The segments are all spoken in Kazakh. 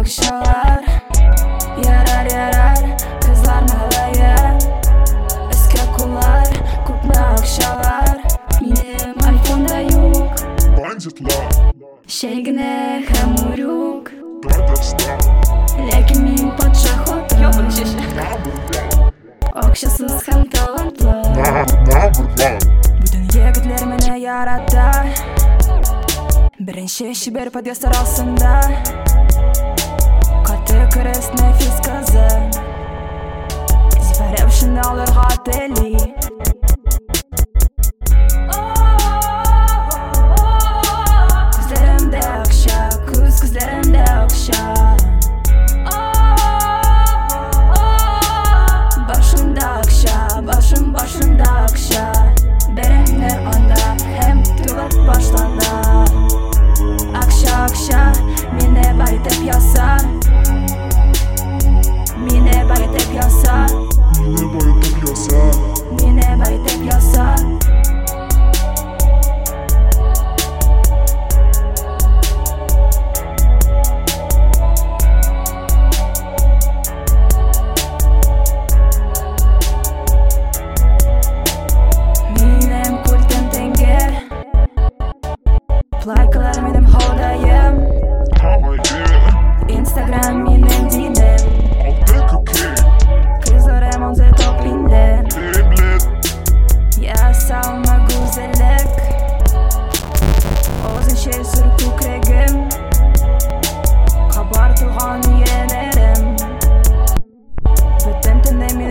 көкшалар ярар ярар қызлар малайыр іске құлар көп ма ақшалар менем айфонда юк бандитлар шегіне хамурюк Ләкин мен патша хот Ёбын шеші Оқшасыз һәм талантлы Бүтін егетлер мені ярата Бірінші шебер подъезд арасында кірісіне физкызы зифарев шиналарға тілей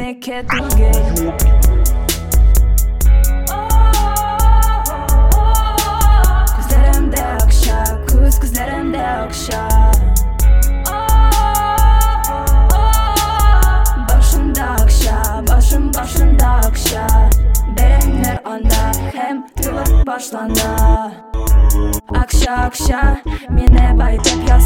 memleket gel Gözlerimde akşa kız gözlerimde akşa Başımda akşa başım başımda akşa Berenler anda hem tılır başlanda Akşa akşa mine baytep yaz